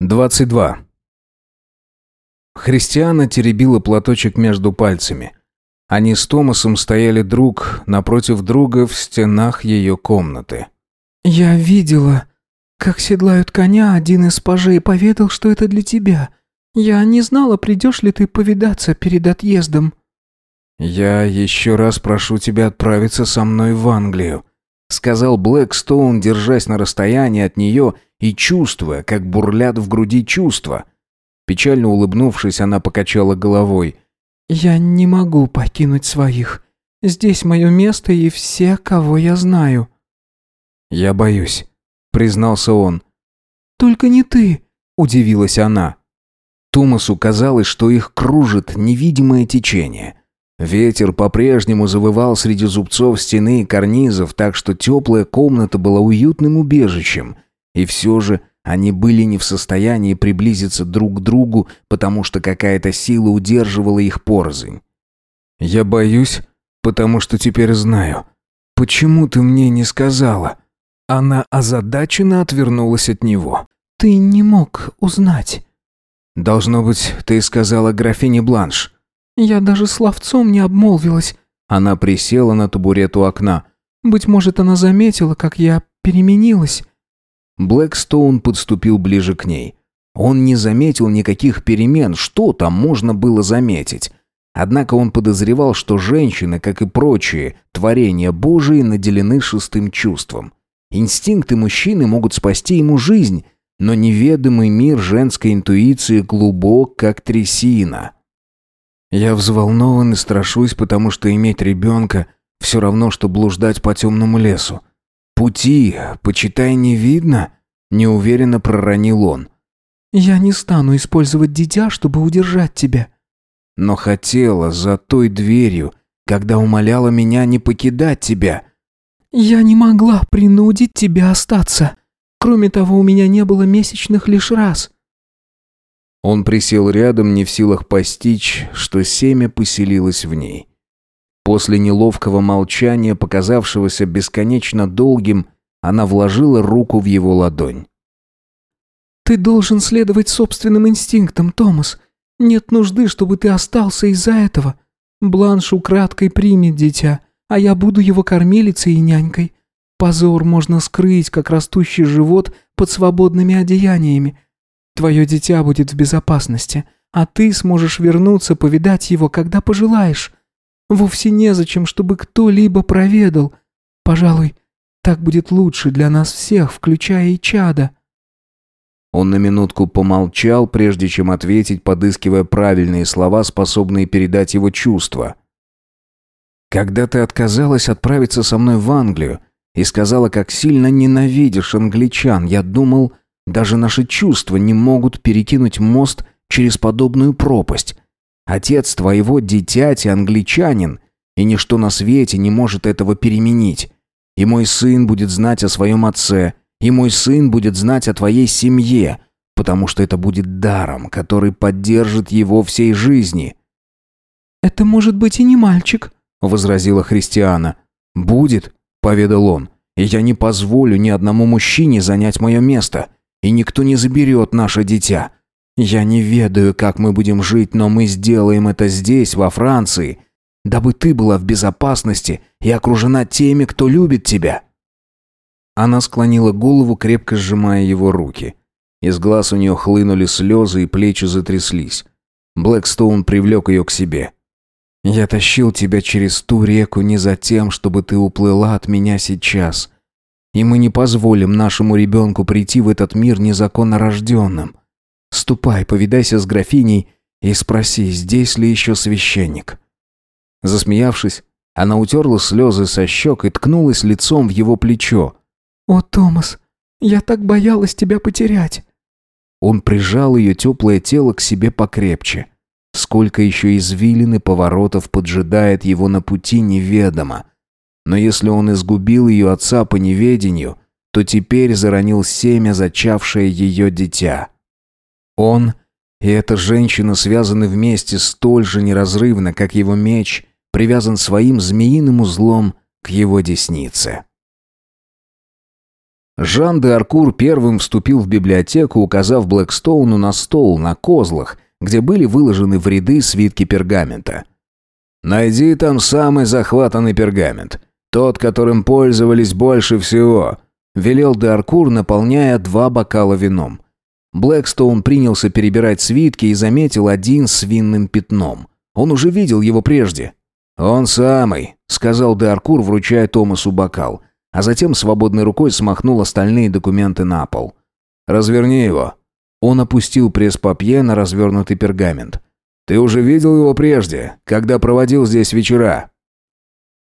22. Христиана теребила платочек между пальцами. Они с Томасом стояли друг напротив друга в стенах ее комнаты. «Я видела, как седлают коня, один из пажей поведал, что это для тебя. Я не знала, придешь ли ты повидаться перед отъездом». «Я еще раз прошу тебя отправиться со мной в Англию», сказал Блэкстоун, держась на расстоянии от нее и чувствуя, как бурлят в груди чувства. Печально улыбнувшись, она покачала головой. «Я не могу покинуть своих. Здесь мое место и все, кого я знаю». «Я боюсь», — признался он. «Только не ты», — удивилась она. Томасу казалось, что их кружит невидимое течение. Ветер по-прежнему завывал среди зубцов стены и карнизов, так что теплая комната была уютным убежищем — и все же они были не в состоянии приблизиться друг к другу, потому что какая-то сила удерживала их порознь. «Я боюсь, потому что теперь знаю. Почему ты мне не сказала?» Она озадаченно отвернулась от него. «Ты не мог узнать». «Должно быть, ты сказала графине Бланш». «Я даже словцом не обмолвилась». Она присела на табурет у окна. «Быть может, она заметила, как я переменилась. Блэкстоун подступил ближе к ней. Он не заметил никаких перемен, что там можно было заметить. Однако он подозревал, что женщины, как и прочие творения Божии, наделены шестым чувством. Инстинкты мужчины могут спасти ему жизнь, но неведомый мир женской интуиции глубок, как трясина. Я взволнован и страшусь, потому что иметь ребенка все равно, что блуждать по темному лесу. «Пути, почитай, не видно», — неуверенно проронил он. «Я не стану использовать дитя, чтобы удержать тебя». «Но хотела за той дверью, когда умоляла меня не покидать тебя». «Я не могла принудить тебя остаться. Кроме того, у меня не было месячных лишь раз». Он присел рядом, не в силах постичь, что семя поселилось в ней. После неловкого молчания, показавшегося бесконечно долгим, она вложила руку в его ладонь. «Ты должен следовать собственным инстинктам, Томас. Нет нужды, чтобы ты остался из-за этого. Бланш украдкой примет дитя, а я буду его кормилицей и нянькой. Позор можно скрыть, как растущий живот под свободными одеяниями. Твое дитя будет в безопасности, а ты сможешь вернуться повидать его, когда пожелаешь. Вовсе незачем, чтобы кто-либо проведал. Пожалуй, так будет лучше для нас всех, включая и чада». Он на минутку помолчал, прежде чем ответить, подыскивая правильные слова, способные передать его чувства. «Когда ты отказалась отправиться со мной в Англию и сказала, как сильно ненавидишь англичан, я думал, даже наши чувства не могут перекинуть мост через подобную пропасть. Отец твоего дитяти англичанин, и ничто на свете не может этого переменить. И мой сын будет знать о своем отце, и мой сын будет знать о твоей семье, потому что это будет даром, который поддержит его всей жизни». «Это может быть и не мальчик», — возразила Христиана. «Будет», — поведал он, — «и я не позволю ни одному мужчине занять мое место, и никто не заберет наше дитя. Я не ведаю, как мы будем жить, но мы сделаем это здесь, во Франции, дабы ты была в безопасности и окружена теми, кто любит тебя». Она склонила голову, крепко сжимая его руки. Из глаз у нее хлынули слезы и плечи затряслись. Блэкстоун привлек ее к себе. «Я тащил тебя через ту реку не за тем, чтобы ты уплыла от меня сейчас. И мы не позволим нашему ребенку прийти в этот мир незаконно рожденным. Ступай, повидайся с графиней и спроси, здесь ли еще священник». Засмеявшись, она утерла слезы со щек и ткнулась лицом в его плечо. «О, Томас, я так боялась тебя потерять». Он прижал ее теплое тело к себе покрепче. Сколько еще извилин и поворотов поджидает его на пути, неведомо. Но если он изгубил ее отца по неведению, то теперь заронил семя, зачавшее ее дитя. Он и эта женщина связаны вместе столь же неразрывно, как его меч привязан своим змеиным узлом к его деснице. Жан де Аркур первым вступил в библиотеку, указав Блэкстоуну на стол на козлах, где были выложены в ряды свитки пергамента. «Найди там самый захватанный пергамент, тот, которым пользовались больше всего», — велел де Аркур, наполняя два бокала вином. Блэкстоун принялся перебирать свитки и заметил один с винным пятном. Он уже видел его прежде. «Он самый», — сказал де вручая Томасу бокал а затем свободной рукой смахнул остальные документы на пол. «Разверни его». Он опустил пресс-папье на развернутый пергамент. «Ты уже видел его прежде, когда проводил здесь вечера?»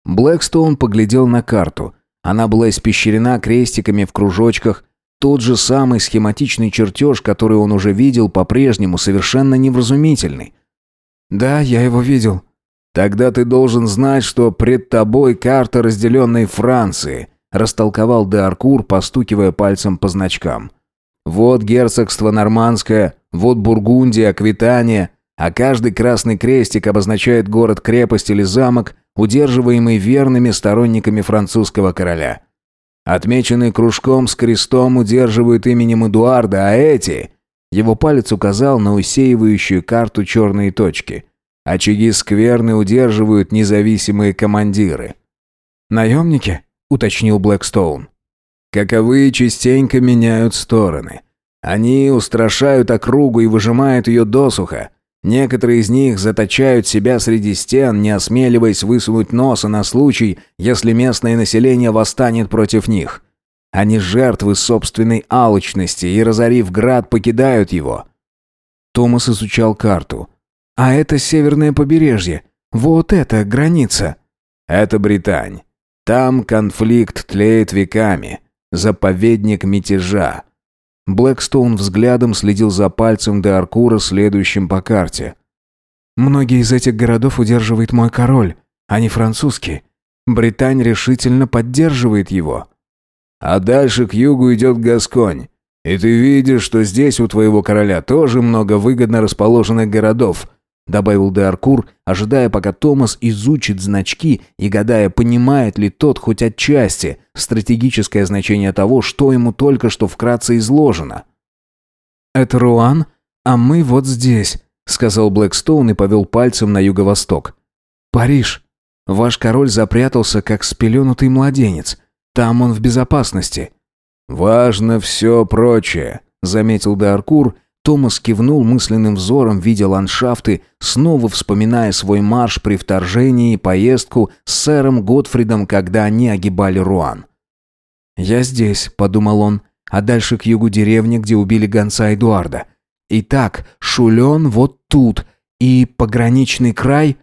Блэкстоун поглядел на карту. Она была испещрена крестиками в кружочках, тот же самый схематичный чертеж, который он уже видел, по-прежнему совершенно невразумительный. «Да, я его видел», Тогда ты должен знать, что пред тобой карта разделенной Франции, растолковал де Аркур, постукивая пальцем по значкам. Вот герцогство Нормандское, вот Бургундия, Аквитания, а каждый красный крестик обозначает город-крепость или замок, удерживаемый верными сторонниками французского короля. Отмеченный кружком с крестом удерживают именем Эдуарда, а эти... Его палец указал на усеивающую карту черные точки. Очаги скверны удерживают независимые командиры. «Наемники?» — уточнил Блэкстоун. «Каковые частенько меняют стороны. Они устрашают округу и выжимают ее досуха. Некоторые из них заточают себя среди стен, не осмеливаясь высунуть носа на случай, если местное население восстанет против них. Они жертвы собственной алчности и, разорив град, покидают его». Томас изучал карту. А это северное побережье. Вот это граница. Это Британь. Там конфликт тлеет веками. Заповедник мятежа. Блэкстоун взглядом следил за пальцем до Аркура, следующим по карте. «Многие из этих городов удерживает мой король, не французский. Британь решительно поддерживает его». «А дальше к югу идет Гасконь. И ты видишь, что здесь у твоего короля тоже много выгодно расположенных городов, добавил Деаркур, ожидая, пока Томас изучит значки и гадая, понимает ли тот хоть отчасти стратегическое значение того, что ему только что вкратце изложено. «Это Руан, а мы вот здесь», — сказал Блэкстоун и повел пальцем на юго-восток. «Париж. Ваш король запрятался, как спеленутый младенец. Там он в безопасности». «Важно все прочее», — заметил Деаркур Томас кивнул мысленным взором, видя ландшафты, снова вспоминая свой марш при вторжении и поездку с сэром Готфридом, когда они огибали Руан. «Я здесь», — подумал он, — «а дальше к югу деревни, где убили гонца Эдуарда. Итак, Шулен вот тут, и пограничный край...»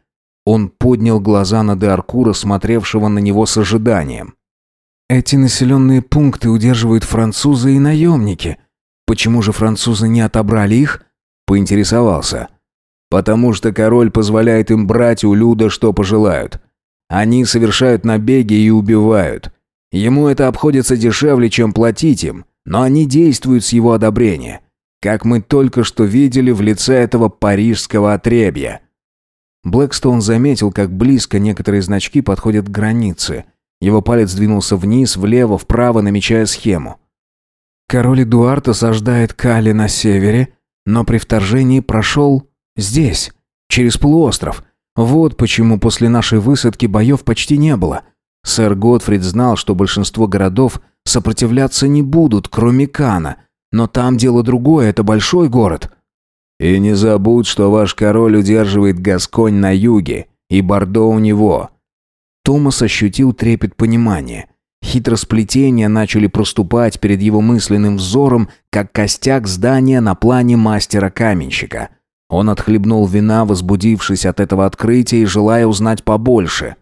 Он поднял глаза на Деаркура, смотревшего на него с ожиданием. «Эти населенные пункты удерживают французы и наемники», Почему же французы не отобрали их? Поинтересовался. Потому что король позволяет им брать у Люда, что пожелают. Они совершают набеги и убивают. Ему это обходится дешевле, чем платить им, но они действуют с его одобрения. Как мы только что видели в лице этого парижского отребья. Блэкстоун заметил, как близко некоторые значки подходят к границе. Его палец двинулся вниз, влево, вправо, намечая схему. Король Эдуард осаждает Кали на севере, но при вторжении прошел здесь, через полуостров. Вот почему после нашей высадки боев почти не было. Сэр Готфрид знал, что большинство городов сопротивляться не будут, кроме Кана. Но там дело другое, это большой город. И не забудь, что ваш король удерживает Гасконь на юге, и Бордо у него. Томас ощутил трепет понимания. Хитросплетения начали проступать перед его мысленным взором, как костяк здания на плане мастера-каменщика. Он отхлебнул вина, возбудившись от этого открытия и желая узнать побольше.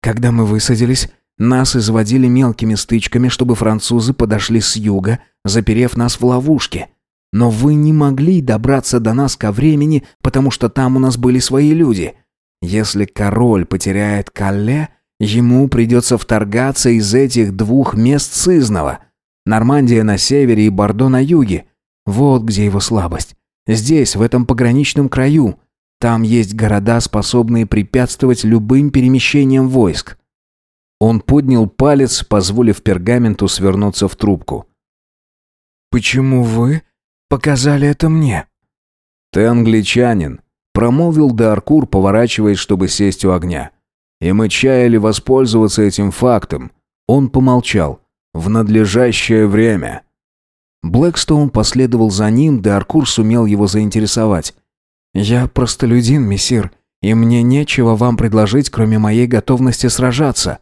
Когда мы высадились, нас изводили мелкими стычками, чтобы французы подошли с юга, заперев нас в ловушке. Но вы не могли добраться до нас ко времени, потому что там у нас были свои люди. Если король потеряет Калле, Ему придется вторгаться из этих двух мест сызного. Нормандия на севере и Бордо на юге. Вот где его слабость. Здесь, в этом пограничном краю. Там есть города, способные препятствовать любым перемещениям войск. Он поднял палец, позволив пергаменту свернуться в трубку. «Почему вы показали это мне?» «Ты англичанин», — промолвил Даркур, поворачиваясь, чтобы сесть у огня. «И мы чаяли воспользоваться этим фактом». Он помолчал. «В надлежащее время». Блэкстоун последовал за ним, Даркур сумел его заинтересовать. «Я простолюдин, мессир, и мне нечего вам предложить, кроме моей готовности сражаться».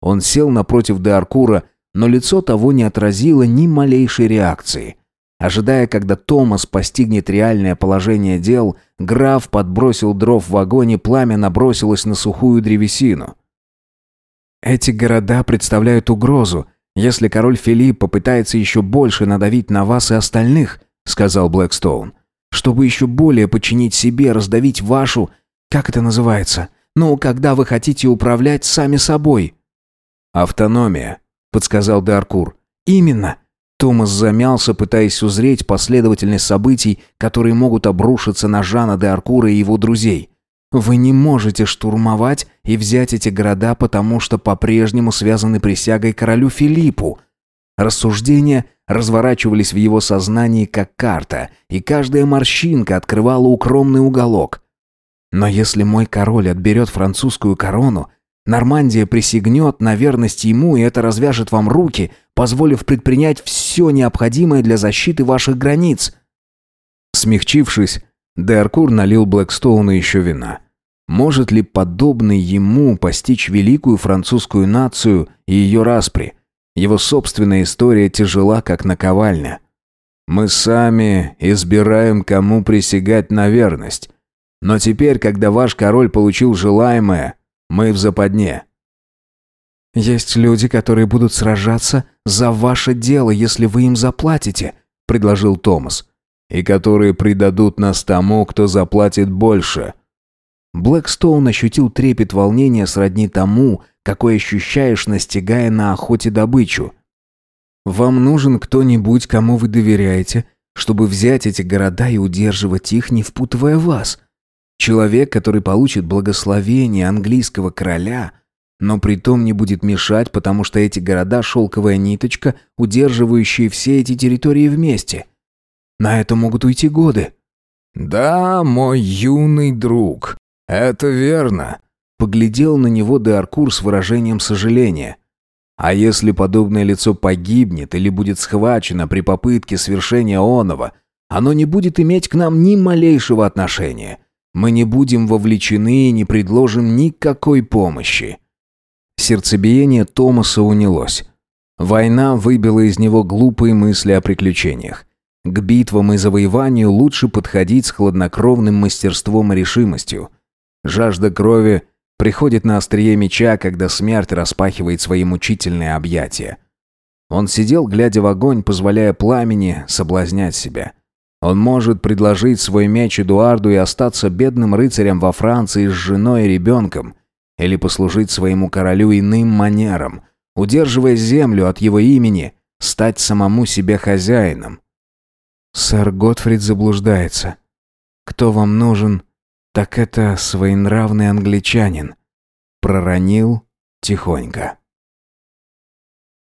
Он сел напротив Даркура, но лицо того не отразило ни малейшей реакции. Ожидая, когда Томас постигнет реальное положение дел, граф подбросил дров в вагоне, пламя набросилось на сухую древесину. «Эти города представляют угрозу, если король Филипп попытается еще больше надавить на вас и остальных», сказал Блэкстоун. «Чтобы еще более подчинить себе, раздавить вашу... Как это называется? Ну, когда вы хотите управлять сами собой». «Автономия», — подсказал Даркур. «Именно. Томас замялся, пытаясь узреть последовательность событий, которые могут обрушиться на Жана де Аркура и его друзей. Вы не можете штурмовать и взять эти города, потому что по-прежнему связаны присягой королю Филиппу. Рассуждения разворачивались в его сознании как карта, и каждая морщинка открывала укромный уголок. Но если мой король отберет французскую корону, Нормандия присягнет на верность ему, и это развяжет вам руки, позволив предпринять все необходимое для защиты ваших границ». Смягчившись, Д'Аркур налил Блэкстоуну еще вина. Может ли подобный ему постичь великую французскую нацию и ее распри? Его собственная история тяжела, как наковальня. Мы сами избираем, кому присягать на верность. Но теперь, когда ваш король получил желаемое, мы в западне». «Есть люди, которые будут сражаться за ваше дело, если вы им заплатите», — предложил Томас. «И которые предадут нас тому, кто заплатит больше». Блэкстоун ощутил трепет волнения сродни тому, какой ощущаешь, настигая на охоте добычу. «Вам нужен кто-нибудь, кому вы доверяете, чтобы взять эти города и удерживать их, не впутывая вас. Человек, который получит благословение английского короля, но при том не будет мешать, потому что эти города – шелковая ниточка, удерживающая все эти территории вместе. На это могут уйти годы. «Да, мой юный друг, это верно», – поглядел на него Деаркур с выражением сожаления. «А если подобное лицо погибнет или будет схвачено при попытке свершения оного, оно не будет иметь к нам ни малейшего отношения». Мы не будем вовлечены и не предложим никакой помощи». Сердцебиение Томаса унялось. Война выбила из него глупые мысли о приключениях. К битвам и завоеванию лучше подходить с хладнокровным мастерством и решимостью. Жажда крови приходит на острие меча, когда смерть распахивает свои мучительные объятия. Он сидел, глядя в огонь, позволяя пламени соблазнять себя. Он может предложить свой меч Эдуарду и остаться бедным рыцарем во Франции с женой и ребенком, или послужить своему королю иным манером, удерживая землю от его имени, стать самому себе хозяином. Сэр Готфрид заблуждается. Кто вам нужен, так это своенравный англичанин. Проронил тихонько.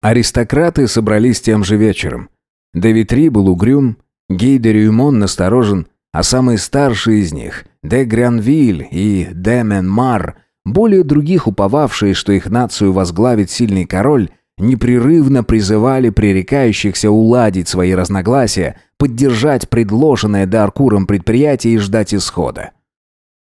Аристократы собрались тем же вечером. Девитри был угрюм, Гей де Рюмон насторожен, а самые старшие из них, де Гранвиль и де Менмар, более других уповавшие, что их нацию возглавит сильный король, непрерывно призывали пререкающихся уладить свои разногласия, поддержать предложенное Даркуром предприятие и ждать исхода.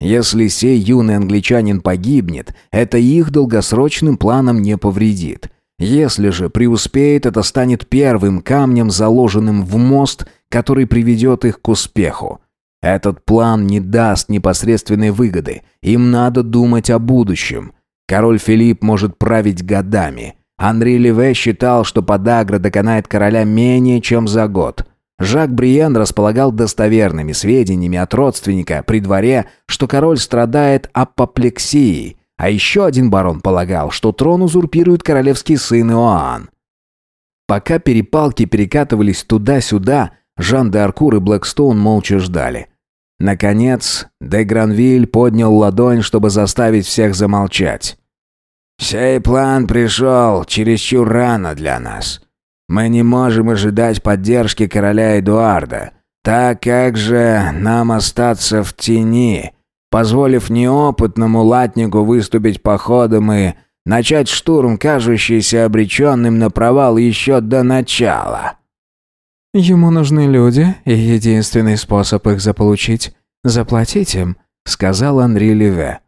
Если сей юный англичанин погибнет, это их долгосрочным планам не повредит. Если же преуспеет, это станет первым камнем, заложенным в мост, который приведет их к успеху. Этот план не даст непосредственной выгоды. Им надо думать о будущем. Король Филипп может править годами. Андрей Леве считал, что подагра доконает короля менее чем за год. Жак Бриен располагал достоверными сведениями от родственника при дворе, что король страдает апоплексией, а еще один барон полагал, что трон узурпирует королевский сын Иоанн. Пока перепалки перекатывались туда-сюда, Жан де Аркур и Блэкстоун молча ждали. Наконец, де Гранвиль поднял ладонь, чтобы заставить всех замолчать. «Сей план пришел чересчур рано для нас. Мы не можем ожидать поддержки короля Эдуарда. Так как же нам остаться в тени, позволив неопытному латнику выступить походом и начать штурм, кажущийся обреченным на провал еще до начала?» «Ему нужны люди, и единственный способ их заполучить — заплатить им», — сказал Анри Леве.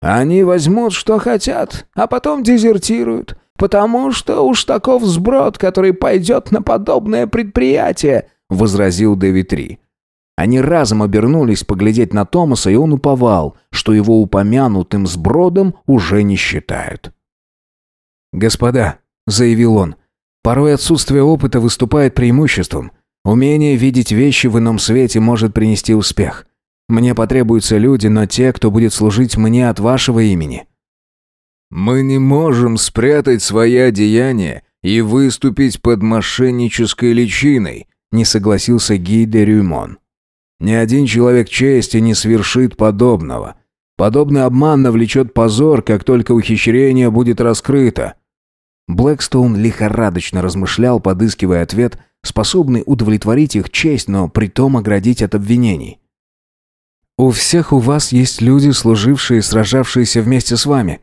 «Они возьмут, что хотят, а потом дезертируют, потому что уж таков сброд, который пойдет на подобное предприятие», — возразил Дэвид Ри. Они разом обернулись поглядеть на Томаса, и он уповал, что его упомянутым сбродом уже не считают. «Господа», — заявил он, — «порой отсутствие опыта выступает преимуществом. Умение видеть вещи в ином свете может принести успех. Мне потребуются люди, но те, кто будет служить мне от вашего имени». «Мы не можем спрятать свои одеяния и выступить под мошеннической личиной», не согласился Ги де Рюмон. «Ни один человек чести не свершит подобного. Подобный обман навлечет позор, как только ухищрение будет раскрыто». Блэкстоун лихорадочно размышлял, подыскивая ответ, способный удовлетворить их честь, но притом оградить от обвинений. У всех у вас есть люди, служившие и сражавшиеся вместе с вами.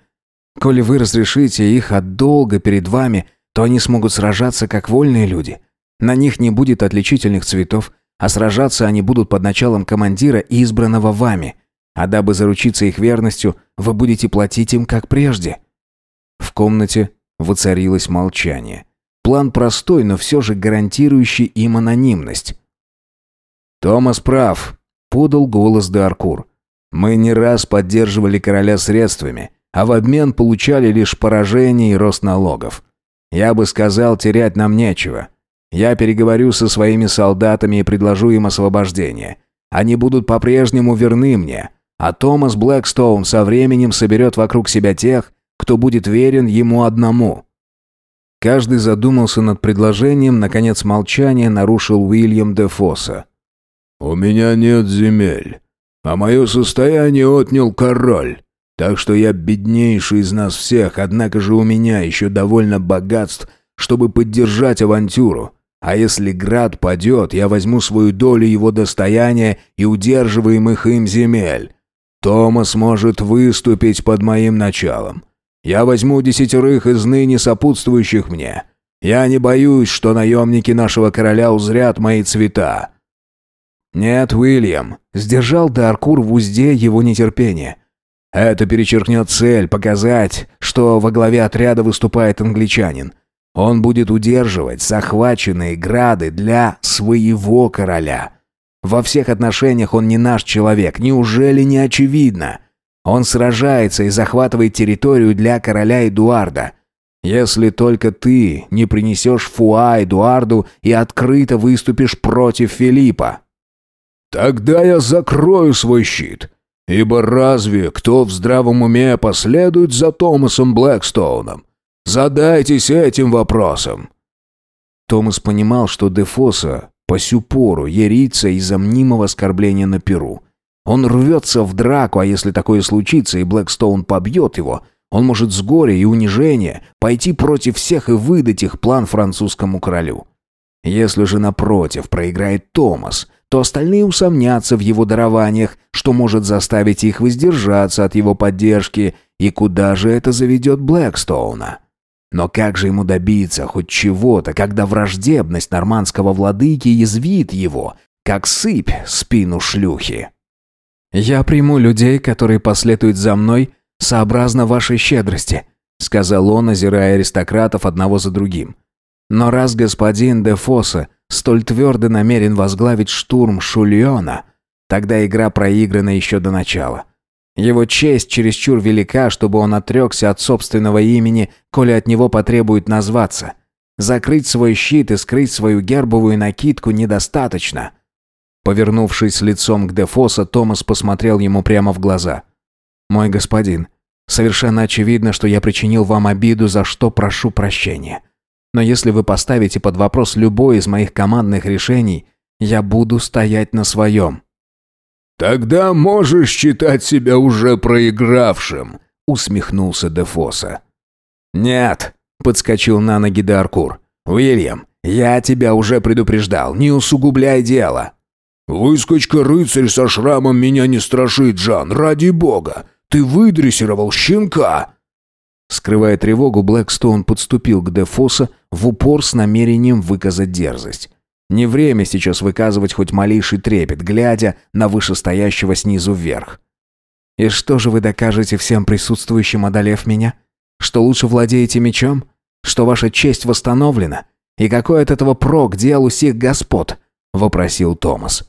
Коли вы разрешите их от долга перед вами, то они смогут сражаться как вольные люди. На них не будет отличительных цветов, а сражаться они будут под началом командира, избранного вами. А дабы заручиться их верностью, вы будете платить им как прежде». В комнате воцарилось молчание. План простой, но все же гарантирующий им анонимность. «Томас прав», подал голос Даркур. Мы не раз поддерживали короля средствами, а в обмен получали лишь поражение и рост налогов. Я бы сказал, терять нам нечего. Я переговорю со своими солдатами и предложу им освобождение. Они будут по-прежнему верны мне, а Томас Блэкстоун со временем соберет вокруг себя тех, кто будет верен ему одному. Каждый задумался над предложением, наконец молчание нарушил Уильям де Фосса. «У меня нет земель, а мое состояние отнял король, так что я беднейший из нас всех, однако же у меня еще довольно богатств, чтобы поддержать авантюру. А если град падет, я возьму свою долю его достояния и удерживаемых им земель. Томас может выступить под моим началом. Я возьму десятерых из ныне сопутствующих мне. Я не боюсь, что наемники нашего короля узрят мои цвета. «Нет, Уильям», — сдержал Даркур в узде его нетерпение. «Это перечеркнет цель, показать, что во главе отряда выступает англичанин. Он будет удерживать захваченные грады для своего короля. Во всех отношениях он не наш человек, неужели не очевидно? Он сражается и захватывает территорию для короля Эдуарда». Если только ты не принесешь фуа Эдуарду и открыто выступишь против Филиппа. Тогда я закрою свой щит. Ибо разве кто в здравом уме последует за Томасом Блэкстоуном? Задайтесь этим вопросом». Томас понимал, что Дефоса по сю пору ерится из-за мнимого оскорбления на Перу. Он рвется в драку, а если такое случится и Блэкстоун побьет его, он может с горя и унижения пойти против всех и выдать их план французскому королю. Если же напротив проиграет Томас – то остальные усомнятся в его дарованиях, что может заставить их воздержаться от его поддержки, и куда же это заведет Блэкстоуна. Но как же ему добиться хоть чего-то, когда враждебность нормандского владыки язвит его, как сыпь спину шлюхи? «Я приму людей, которые последуют за мной, сообразно вашей щедрости», сказал он, озирая аристократов одного за другим. «Но раз господин де Фосса столь твердо намерен возглавить штурм Шульона, тогда игра проиграна еще до начала. Его честь чересчур велика, чтобы он отрекся от собственного имени, коли от него потребует назваться. Закрыть свой щит и скрыть свою гербовую накидку недостаточно. Повернувшись лицом к Дефоса, Томас посмотрел ему прямо в глаза. «Мой господин, совершенно очевидно, что я причинил вам обиду, за что прошу прощения. Но если вы поставите под вопрос любое из моих командных решений, я буду стоять на своем». «Тогда можешь считать себя уже проигравшим», усмехнулся Дефоса. «Нет», — подскочил на ноги Даркур. «Уильям, я тебя уже предупреждал, не усугубляй дело». «Выскочка-рыцарь со шрамом меня не страшит, Жан, ради бога! Ты выдрессировал щенка!» Скрывая тревогу, Блэкстоун подступил к Дефоса в упор с намерением выказать дерзость. Не время сейчас выказывать хоть малейший трепет, глядя на вышестоящего снизу вверх. «И что же вы докажете всем присутствующим, одолев меня? Что лучше владеете мечом? Что ваша честь восстановлена? И какой от этого прок делу сих господ?» — вопросил Томас.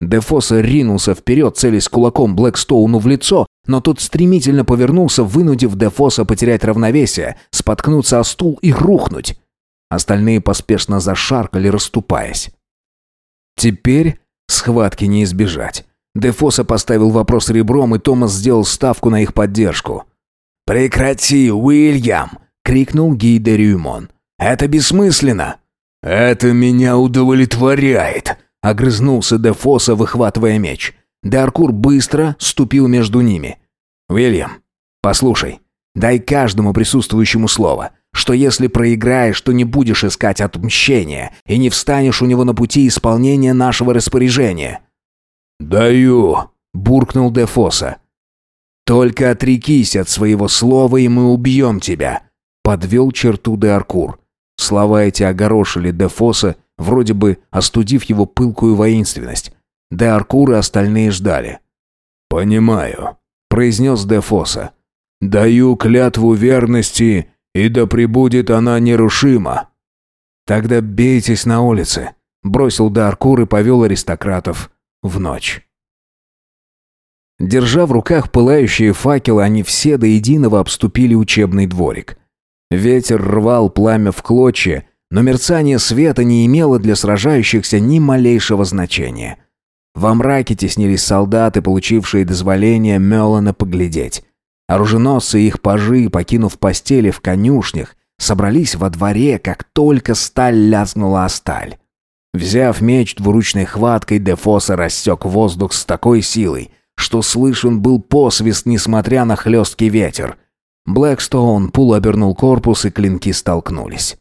Дефоса ринулся вперед, целясь кулаком Блэкстоуну в лицо, но тот стремительно повернулся, вынудив Дефоса потерять равновесие, споткнуться о стул и рухнуть. Остальные поспешно зашаркали, расступаясь. Теперь схватки не избежать. Дефоса поставил вопрос ребром, и Томас сделал ставку на их поддержку. «Прекрати, Уильям!» — крикнул Гий де Рюмон. «Это бессмысленно!» «Это меня удовлетворяет!» — огрызнулся Дефоса, выхватывая меч. Даркур быстро ступил между ними. «Уильям, послушай, дай каждому присутствующему слово что если проиграешь, то не будешь искать отмщения и не встанешь у него на пути исполнения нашего распоряжения». «Даю», — буркнул Дефоса. «Только отрекись от своего слова, и мы убьем тебя», — подвел черту де Аркур. Слова эти огорошили Дефоса, вроде бы остудив его пылкую воинственность. Де Аркур и остальные ждали. «Понимаю», — произнес Дефоса. «Даю клятву верности и да пребудет она нерушима». «Тогда бейтесь на улице», — бросил Даркур и повел аристократов в ночь. Держа в руках пылающие факелы, они все до единого обступили учебный дворик. Ветер рвал пламя в клочья, но мерцание света не имело для сражающихся ни малейшего значения. Во мраке теснились солдаты, получившие дозволение Мелана поглядеть. Оруженосцы и их пажи, покинув постели в конюшнях, собрались во дворе, как только сталь лязгнула о сталь. Взяв меч двуручной хваткой, Дефоса рассек воздух с такой силой, что слышен был посвист, несмотря на хлесткий ветер. Блэкстоун пул обернул корпус, и клинки столкнулись.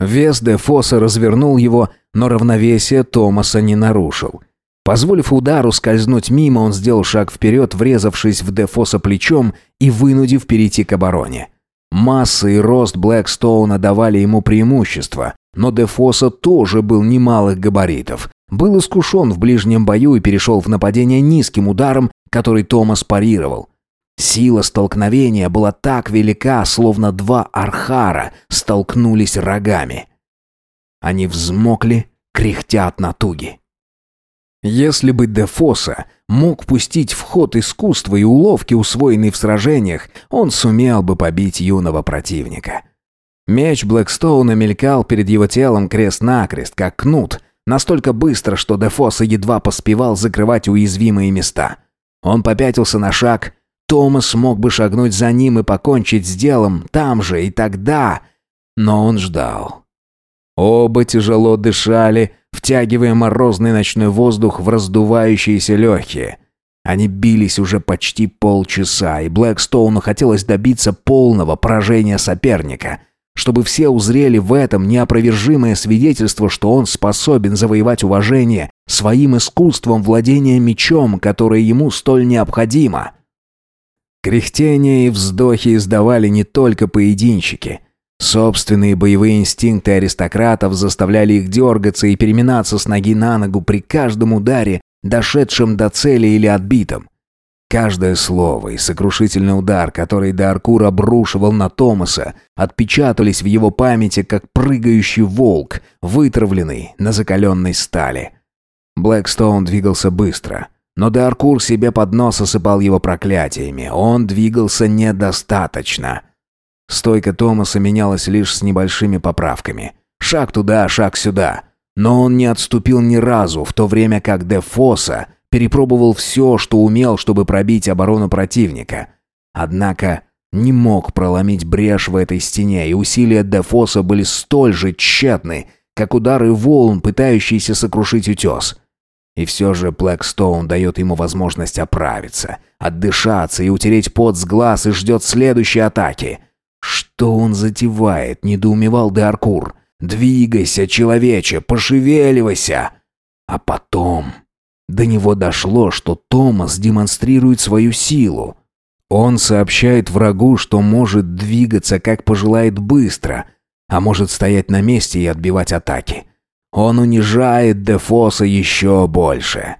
Вес Дефоса развернул его, но равновесие Томаса не нарушил. Позволив удару скользнуть мимо, он сделал шаг вперед, врезавшись в Дефоса плечом и вынудив перейти к обороне. Масса и рост Блэкстоуна давали ему преимущество, но Дефоса тоже был немалых габаритов. Был искушен в ближнем бою и перешел в нападение низким ударом, который Томас парировал. Сила столкновения была так велика, словно два архара столкнулись рогами. Они взмокли, кряхтя от натуги. Если бы Дефоса мог пустить в ход искусство и уловки, усвоенные в сражениях, он сумел бы побить юного противника. Меч Блэкстоуна мелькал перед его телом крест-накрест, как кнут, настолько быстро, что Дефоса едва поспевал закрывать уязвимые места. Он попятился на шаг, Томас мог бы шагнуть за ним и покончить с делом там же и тогда, но он ждал. Оба тяжело дышали, втягивая морозный ночной воздух в раздувающиеся легкие. Они бились уже почти полчаса, и Блэкстоуну хотелось добиться полного поражения соперника, чтобы все узрели в этом неопровержимое свидетельство, что он способен завоевать уважение своим искусством владения мечом, которое ему столь необходимо. Кряхтения и вздохи издавали не только поединщики – Собственные боевые инстинкты аристократов заставляли их дергаться и переминаться с ноги на ногу при каждом ударе, дошедшем до цели или отбитом. Каждое слово и сокрушительный удар, который Даркур обрушивал на Томаса, отпечатались в его памяти, как прыгающий волк, вытравленный на закаленной стали. Блэкстоун двигался быстро, но Даркур себе под нос осыпал его проклятиями. Он двигался недостаточно — Стойка Томаса менялась лишь с небольшими поправками. Шаг туда, шаг сюда. Но он не отступил ни разу, в то время как Де Фоса перепробовал все, что умел, чтобы пробить оборону противника. Однако не мог проломить брешь в этой стене, и усилия Де Фоса были столь же тщетны, как удары волн, пытающиеся сокрушить утес. И все же Блэкстоун дает ему возможность оправиться, отдышаться и утереть пот с глаз и ждет следующей атаки. Что он затевает, недоумевал Деаркур. «Двигайся, человече, пошевеливайся!» А потом до него дошло, что Томас демонстрирует свою силу. Он сообщает врагу, что может двигаться, как пожелает быстро, а может стоять на месте и отбивать атаки. Он унижает Дефоса еще больше.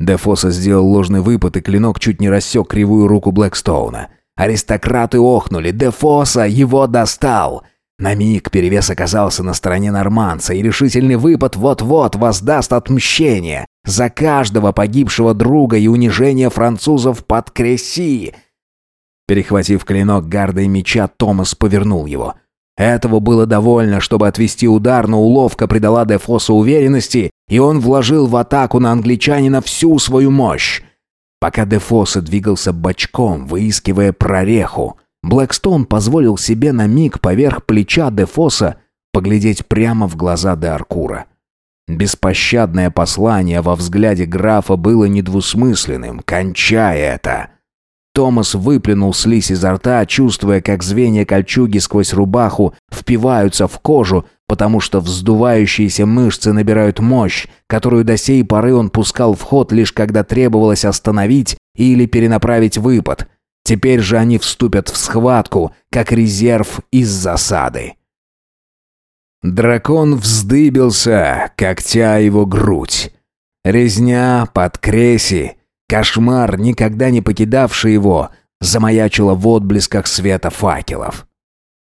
Дефоса сделал ложный выпад, и клинок чуть не рассек кривую руку Блэкстоуна. Аристократы охнули. Дефоса его достал. На миг перевес оказался на стороне норманца, и решительный выпад вот-вот воздаст отмщение за каждого погибшего друга и унижение французов под Креси. Перехватив клинок гардой меча, Томас повернул его. Этого было довольно, чтобы отвести удар, но уловка придала Дефосу уверенности, и он вложил в атаку на англичанина всю свою мощь. Пока Дефоса двигался бочком, выискивая прореху, Блэкстоун позволил себе на миг поверх плеча Дефоса поглядеть прямо в глаза де Аркура. Беспощадное послание во взгляде графа было недвусмысленным «Кончай это!» Томас выплюнул слизь изо рта, чувствуя, как звенья кольчуги сквозь рубаху впиваются в кожу, потому что вздувающиеся мышцы набирают мощь, которую до сей поры он пускал в ход лишь когда требовалось остановить или перенаправить выпад. Теперь же они вступят в схватку, как резерв из засады. Дракон вздыбился, когтя его грудь. Резня под креси, Кошмар, никогда не покидавший его, замаячило в отблесках света факелов.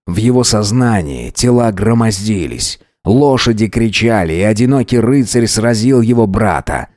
В его сознании тела громоздились, лошади кричали, и одинокий рыцарь сразил его брата.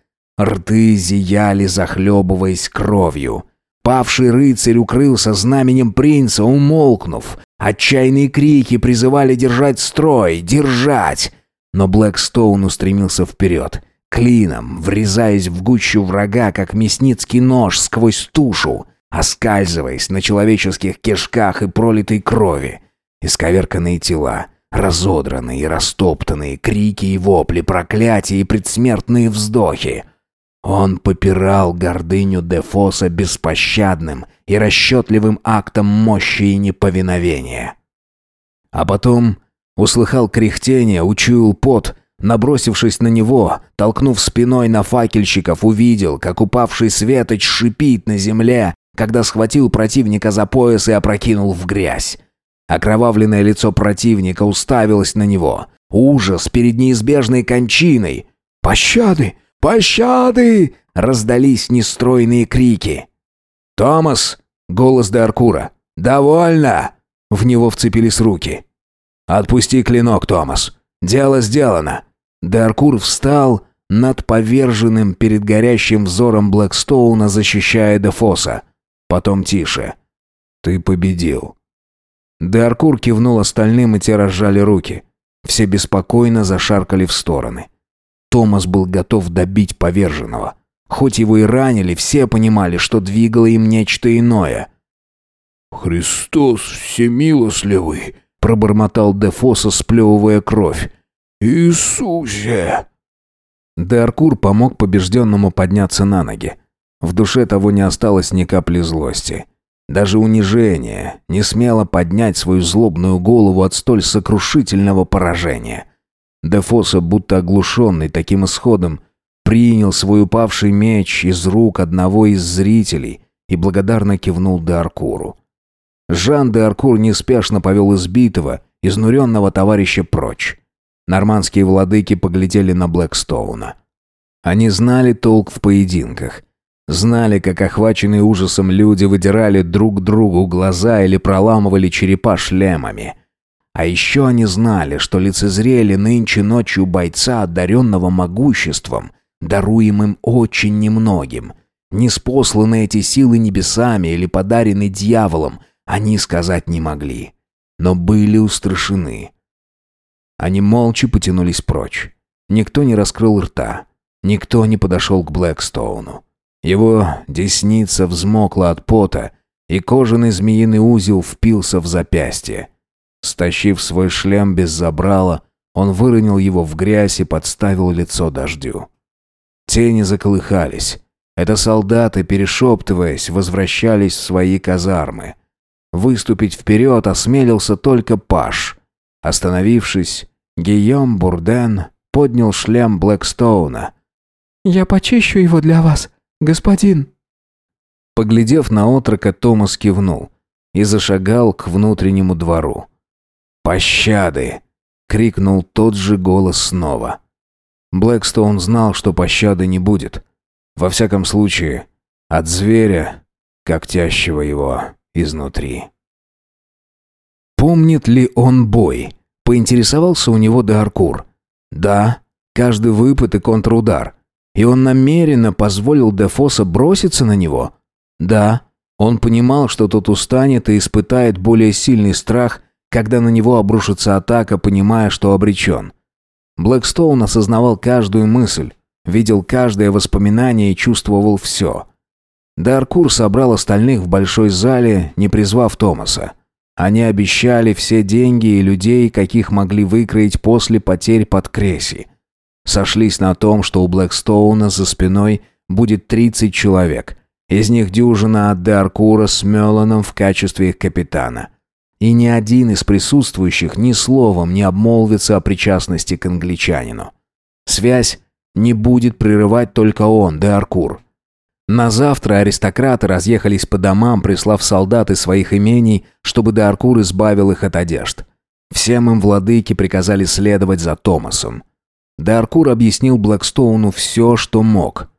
Рты зияли, захлебываясь кровью. Павший рыцарь укрылся знаменем принца, умолкнув. Отчаянные крики призывали держать строй, держать. Но Блэкстоун устремился вперед — клином, врезаясь в гущу врага, как мясницкий нож сквозь тушу, оскальзываясь на человеческих кишках и пролитой крови. Исковерканные тела, разодранные и растоптанные, крики и вопли, проклятия и предсмертные вздохи. Он попирал гордыню Дефоса беспощадным и расчетливым актом мощи и неповиновения. А потом услыхал кряхтение, учуял пот — Набросившись на него, толкнув спиной на факельщиков, увидел, как упавший светоч шипит на земле, когда схватил противника за пояс и опрокинул в грязь. Окровавленное лицо противника уставилось на него. Ужас перед неизбежной кончиной. «Пощады! Пощады!» раздались нестройные крики. «Томас!» — голос Даркура. «Довольно!» В него вцепились руки. «Отпусти клинок, Томас. Дело сделано. Даркур встал над поверженным перед горящим взором Блэкстоуна, защищая Дефоса. Потом тише. «Ты победил». Даркур кивнул остальным, и те разжали руки. Все беспокойно зашаркали в стороны. Томас был готов добить поверженного. Хоть его и ранили, все понимали, что двигало им нечто иное. «Христос всемилостливый!» — пробормотал Дефоса, сплевывая кровь. «Иисусе!» Даркур помог побежденному подняться на ноги. В душе того не осталось ни капли злости. Даже унижение не смело поднять свою злобную голову от столь сокрушительного поражения. Дефоса, будто оглушенный таким исходом, принял свой упавший меч из рук одного из зрителей и благодарно кивнул Даркуру. Жан Даркур неспешно повел избитого, изнуренного товарища прочь. Нормандские владыки поглядели на Блэкстоуна. Они знали толк в поединках. Знали, как охваченные ужасом люди выдирали друг другу глаза или проламывали черепа шлемами. А еще они знали, что лицезрели нынче ночью бойца, одаренного могуществом, даруемым очень немногим. Не спосланы эти силы небесами или подарены дьяволом, они сказать не могли. Но были устрашены. Они молча потянулись прочь. Никто не раскрыл рта. Никто не подошел к Блэкстоуну. Его десница взмокла от пота, и кожаный змеиный узел впился в запястье. Стащив свой шлем без забрала, он выронил его в грязь и подставил лицо дождю. Тени заколыхались. Это солдаты, перешептываясь, возвращались в свои казармы. Выступить вперед осмелился только Паш. Остановившись, Гийом Бурден поднял шлем Блэкстоуна. «Я почищу его для вас, господин». Поглядев на отрока, Томас кивнул и зашагал к внутреннему двору. «Пощады!» — крикнул тот же голос снова. Блэкстоун знал, что пощады не будет. Во всяком случае, от зверя, когтящего его изнутри. Помнит ли он бой? Поинтересовался у него Даркур. Да, каждый выпад и контрудар. И он намеренно позволил Дефоса броситься на него? Да, он понимал, что тот устанет и испытает более сильный страх, когда на него обрушится атака, понимая, что обречен. Блэкстоун осознавал каждую мысль, видел каждое воспоминание и чувствовал все. Даркур собрал остальных в большой зале, не призвав Томаса. Они обещали все деньги и людей, каких могли выкроить после потерь под Креси. Сошлись на том, что у Блэкстоуна за спиной будет 30 человек. Из них дюжина от Даркура с Меланом в качестве их капитана и ни один из присутствующих ни словом не обмолвится о причастности к англичанину. Связь не будет прерывать только он, де Аркур. На завтра аристократы разъехались по домам, прислав солдат из своих имений, чтобы де Аркур избавил их от одежд. Всем им владыки приказали следовать за Томасом. Де Аркур объяснил Блэкстоуну все, что мог.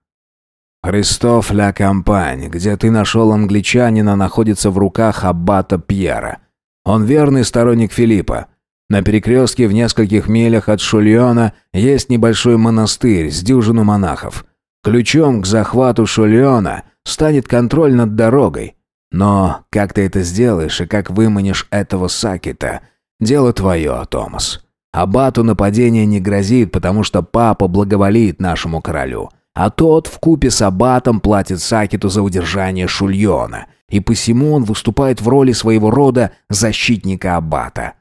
«Христоф ля Кампань, где ты нашел англичанина, находится в руках аббата Пьера. Он верный сторонник Филиппа. На перекрестке в нескольких милях от Шульона есть небольшой монастырь с дюжину монахов. Ключом к захвату Шульона станет контроль над дорогой. Но как ты это сделаешь и как выманишь этого Сакита? Дело твое, Томас. Абату нападение не грозит, потому что папа благоволит нашему королю. А тот в купе с абатом платит Сакиту за удержание Шульона и посему он выступает в роли своего рода защитника аббата.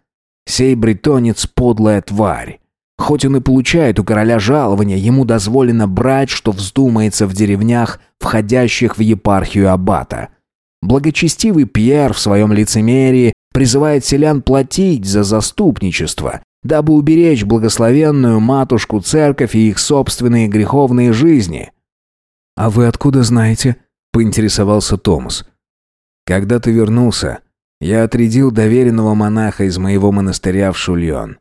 Сей бретонец – подлая тварь. Хоть он и получает у короля жалования, ему дозволено брать, что вздумается в деревнях, входящих в епархию аббата. Благочестивый Пьер в своем лицемерии призывает селян платить за заступничество, дабы уберечь благословенную матушку церковь и их собственные греховные жизни. «А вы откуда знаете?» – поинтересовался Томас. Когда ты вернулся, я отрядил доверенного монаха из моего монастыря в Шульон.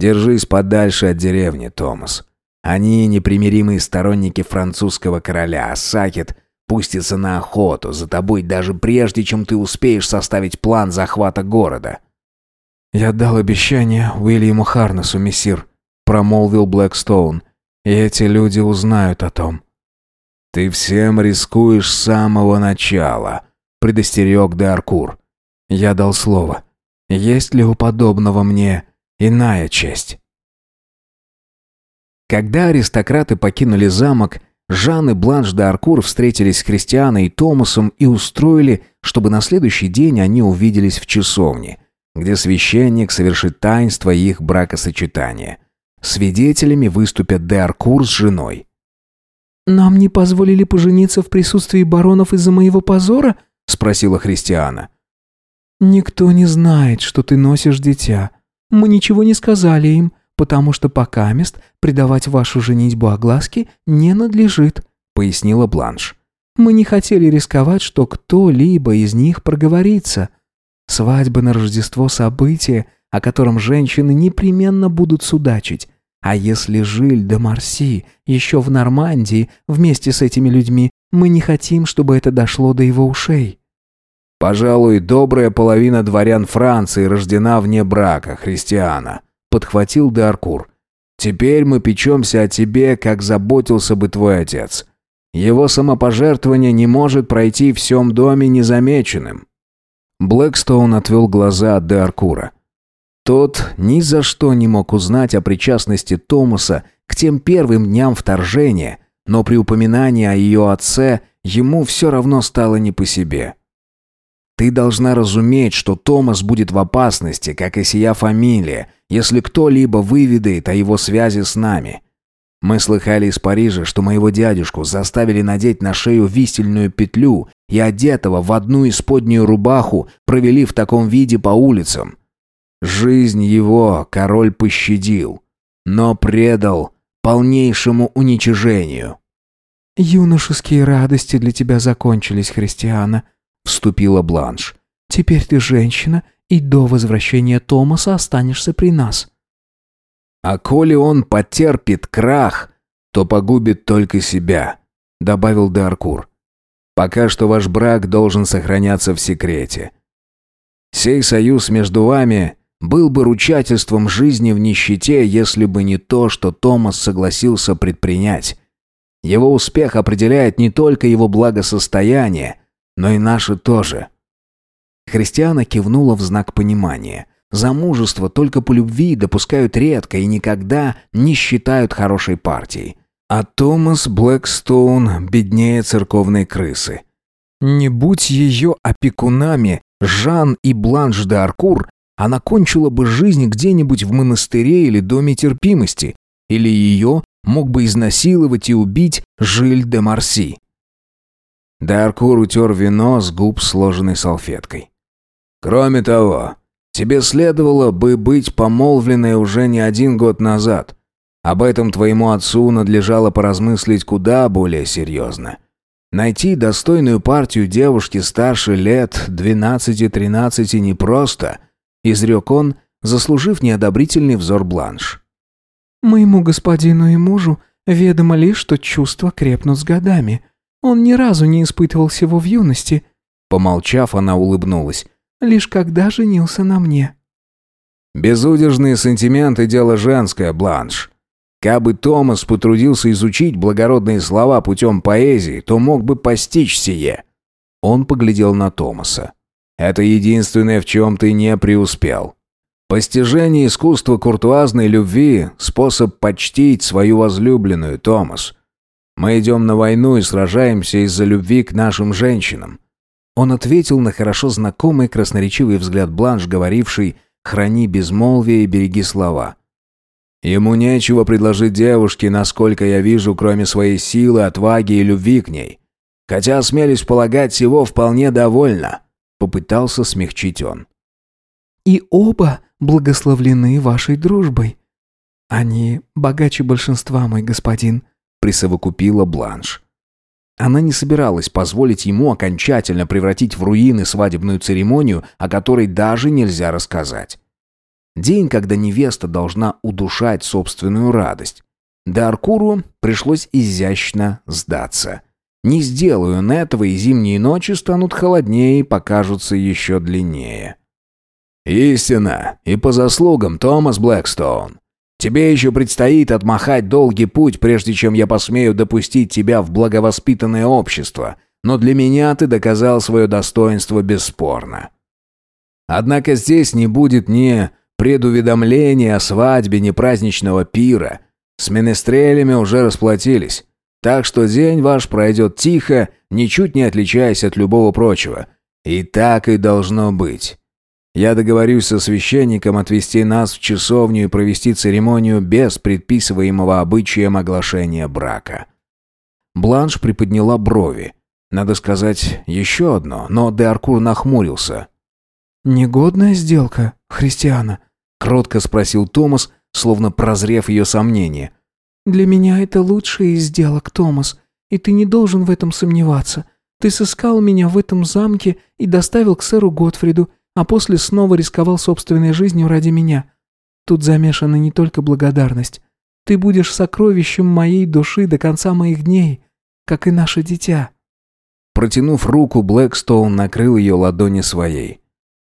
Держись подальше от деревни, Томас. Они непримиримые сторонники французского короля, а Сакет пустится на охоту за тобой даже прежде, чем ты успеешь составить план захвата города». «Я дал обещание Уильяму Харнесу, мессир», — промолвил Блэкстоун. «И эти люди узнают о том». «Ты всем рискуешь с самого начала», предостерег Деаркур. Я дал слово. Есть ли у подобного мне иная честь? Когда аристократы покинули замок, Жан и Бланш де Аркур встретились с Христианой и Томасом и устроили, чтобы на следующий день они увиделись в часовне, где священник совершит таинство их бракосочетания. Свидетелями выступят де Аркур с женой. «Нам не позволили пожениться в присутствии баронов из-за моего позора?» спросила Христиана. Никто не знает, что ты носишь дитя. Мы ничего не сказали им, потому что пока мест предавать вашу женитьбу огласке не надлежит, пояснила Бланш. Мы не хотели рисковать, что кто-либо из них проговорится. Свадьба на Рождество событие, о котором женщины непременно будут судачить. А если Жиль де Марси еще в Нормандии вместе с этими людьми, мы не хотим, чтобы это дошло до его ушей. Пожалуй, добрая половина дворян Франции рождена вне брака, христиана, подхватил Даркур. Теперь мы печемся о тебе, как заботился бы твой отец. Его самопожертвование не может пройти в всем доме незамеченным. Блэкстоун отвел глаза от Деаркура. Тот ни за что не мог узнать о причастности Томаса к тем первым дням вторжения, но при упоминании о ее отце ему все равно стало не по себе. Ты должна разуметь, что Томас будет в опасности, как и сия фамилия, если кто-либо выведает о его связи с нами. Мы слыхали из Парижа, что моего дядюшку заставили надеть на шею вистельную петлю и одетого в одну исподнюю рубаху провели в таком виде по улицам. Жизнь его король пощадил, но предал полнейшему уничижению. «Юношеские радости для тебя закончились, Христиана», — вступила Бланш. «Теперь ты женщина, и до возвращения Томаса останешься при нас». «А коли он потерпит крах, то погубит только себя», — добавил Даркур. «Пока что ваш брак должен сохраняться в секрете. Сей союз между вами был бы ручательством жизни в нищете, если бы не то, что Томас согласился предпринять. Его успех определяет не только его благосостояние, но и наше тоже. Христиана кивнула в знак понимания. Замужество только по любви допускают редко и никогда не считают хорошей партией. А Томас Блэкстоун беднее церковной крысы. Не будь ее опекунами Жан и Бланш де Аркур, она кончила бы жизнь где-нибудь в монастыре или доме терпимости, или ее мог бы изнасиловать и убить Жиль де Марси. Даркур утер вино с губ сложенной салфеткой. «Кроме того, тебе следовало бы быть помолвленной уже не один год назад. Об этом твоему отцу надлежало поразмыслить куда более серьезно. Найти достойную партию девушки старше лет 12-13 непросто, изрек он, заслужив неодобрительный взор Бланш. «Моему господину и мужу ведомо лишь, что чувства крепнут с годами. Он ни разу не испытывал всего в юности». Помолчав, она улыбнулась. «Лишь когда женился на мне». «Безудержные сантименты – дело женское, Бланш. Кабы Томас потрудился изучить благородные слова путем поэзии, то мог бы постичь сие». Он поглядел на Томаса. «Это единственное, в чем ты не преуспел. Постижение искусства куртуазной любви – способ почтить свою возлюбленную, Томас. Мы идем на войну и сражаемся из-за любви к нашим женщинам». Он ответил на хорошо знакомый красноречивый взгляд Бланш, говоривший «Храни безмолвие и береги слова». Ему нечего предложить девушке, насколько я вижу, кроме своей силы, отваги и любви к ней. Хотя, осмелюсь полагать, всего вполне довольно. Попытался смягчить он. «И оба благословлены вашей дружбой. Они богаче большинства, мой господин», — присовокупила Бланш. Она не собиралась позволить ему окончательно превратить в руины свадебную церемонию, о которой даже нельзя рассказать. День, когда невеста должна удушать собственную радость. Да Аркуру пришлось изящно сдаться. Не сделаю он этого, и зимние ночи станут холоднее и покажутся еще длиннее. «Истина, и по заслугам, Томас Блэкстоун. Тебе еще предстоит отмахать долгий путь, прежде чем я посмею допустить тебя в благовоспитанное общество, но для меня ты доказал свое достоинство бесспорно. Однако здесь не будет ни предуведомления о свадьбе, ни праздничного пира. С менестрелями уже расплатились, так что день ваш пройдет тихо, ничуть не отличаясь от любого прочего. И так и должно быть». Я договорюсь со священником отвезти нас в часовню и провести церемонию без предписываемого обычаем оглашения брака». Бланш приподняла брови. Надо сказать, еще одно, но де Аркур нахмурился. «Негодная сделка, христиана?» — кротко спросил Томас, словно прозрев ее сомнения. «Для меня это лучший из сделок, Томас, и ты не должен в этом сомневаться. Ты сыскал меня в этом замке и доставил к сэру Готфриду, а после снова рисковал собственной жизнью ради меня. Тут замешана не только благодарность. Ты будешь сокровищем моей души до конца моих дней, как и наше дитя». Протянув руку, Блэкстоун накрыл ее ладони своей.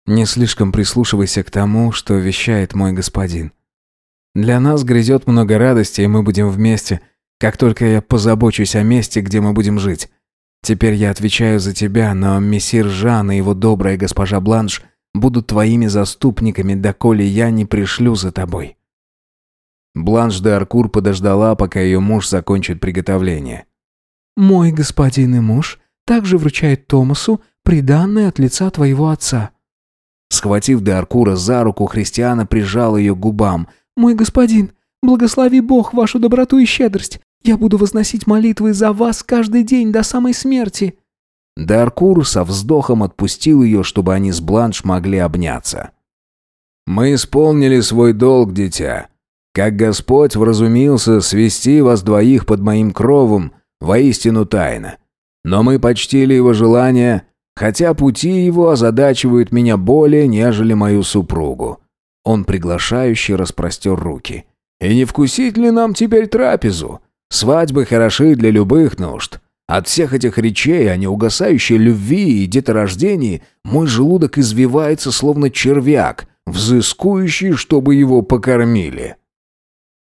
«Не слишком прислушивайся к тому, что вещает мой господин. Для нас грядет много радости, и мы будем вместе, как только я позабочусь о месте, где мы будем жить. Теперь я отвечаю за тебя, но мессир Жан и его добрая госпожа Бланш будут твоими заступниками, доколе я не пришлю за тобой». Бланш де Аркур подождала, пока ее муж закончит приготовление. «Мой господин и муж также вручает Томасу приданное от лица твоего отца». Схватив де Аркура за руку, Христиана прижал ее к губам. «Мой господин, Благослови Бог вашу доброту и щедрость. Я буду возносить молитвы за вас каждый день до самой смерти». Даркур со вздохом отпустил ее, чтобы они с Бланш могли обняться. «Мы исполнили свой долг, дитя. Как Господь вразумился свести вас двоих под моим кровом, воистину тайна. Но мы почтили его желание, хотя пути его озадачивают меня более, нежели мою супругу». Он приглашающе распростер руки. «И не вкусить ли нам теперь трапезу? Свадьбы хороши для любых нужд. От всех этих речей о неугасающей любви и деторождении мой желудок извивается, словно червяк, взыскующий, чтобы его покормили».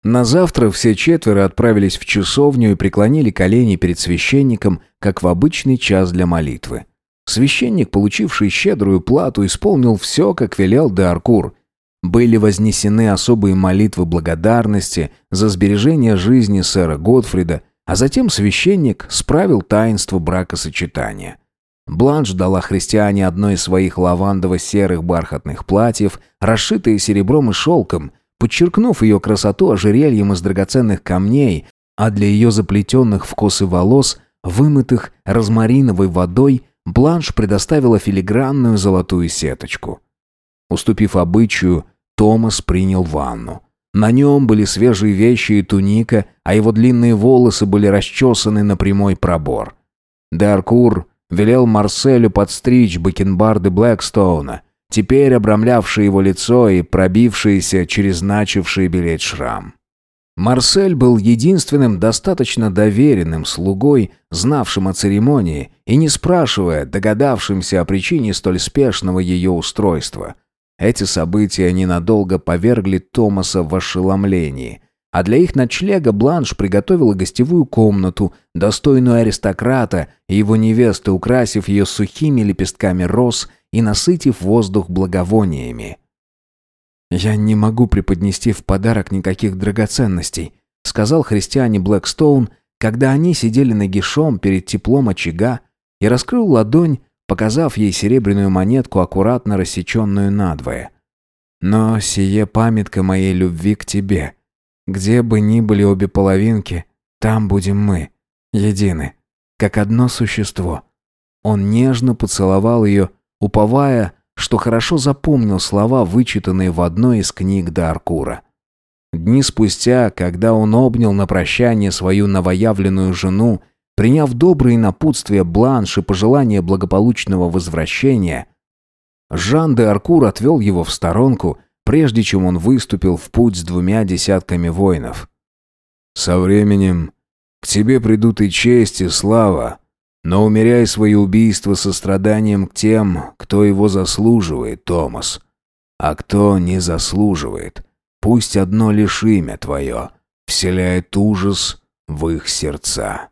На завтра все четверо отправились в часовню и преклонили колени перед священником, как в обычный час для молитвы. Священник, получивший щедрую плату, исполнил все, как велел Деаркур. Были вознесены особые молитвы благодарности за сбережение жизни сэра Готфрида, а затем священник справил таинство бракосочетания. Бланш дала христиане одно из своих лавандово-серых бархатных платьев, расшитое серебром и шелком, подчеркнув ее красоту ожерельем из драгоценных камней, а для ее заплетенных в косы волос, вымытых розмариновой водой, Бланш предоставила филигранную золотую сеточку. Уступив обычаю, Томас принял ванну. На нем были свежие вещи и туника, а его длинные волосы были расчесаны на прямой пробор. Даркур велел Марселю подстричь бакенбарды Блэкстоуна, теперь обрамлявшие его лицо и пробившиеся через начавший белеть шрам. Марсель был единственным достаточно доверенным слугой, знавшим о церемонии и не спрашивая, догадавшимся о причине столь спешного ее устройства. Эти события ненадолго повергли Томаса в ошеломление, а для их ночлега Бланш приготовила гостевую комнату, достойную аристократа и его невесты, украсив ее сухими лепестками роз и насытив воздух благовониями. «Я не могу преподнести в подарок никаких драгоценностей», сказал христиане Блэкстоун, когда они сидели нагишом перед теплом очага и раскрыл ладонь, показав ей серебряную монетку, аккуратно рассеченную надвое. «Но сие памятка моей любви к тебе. Где бы ни были обе половинки, там будем мы, едины, как одно существо». Он нежно поцеловал ее, уповая, что хорошо запомнил слова, вычитанные в одной из книг Даркура. Дни спустя, когда он обнял на прощание свою новоявленную жену, приняв добрые напутствия Бланш и пожелания благополучного возвращения, Жан де Аркур отвел его в сторонку, прежде чем он выступил в путь с двумя десятками воинов. «Со временем к тебе придут и честь, и слава, но умеряй свои убийства состраданием к тем, кто его заслуживает, Томас. А кто не заслуживает, пусть одно лишь имя твое вселяет ужас в их сердца.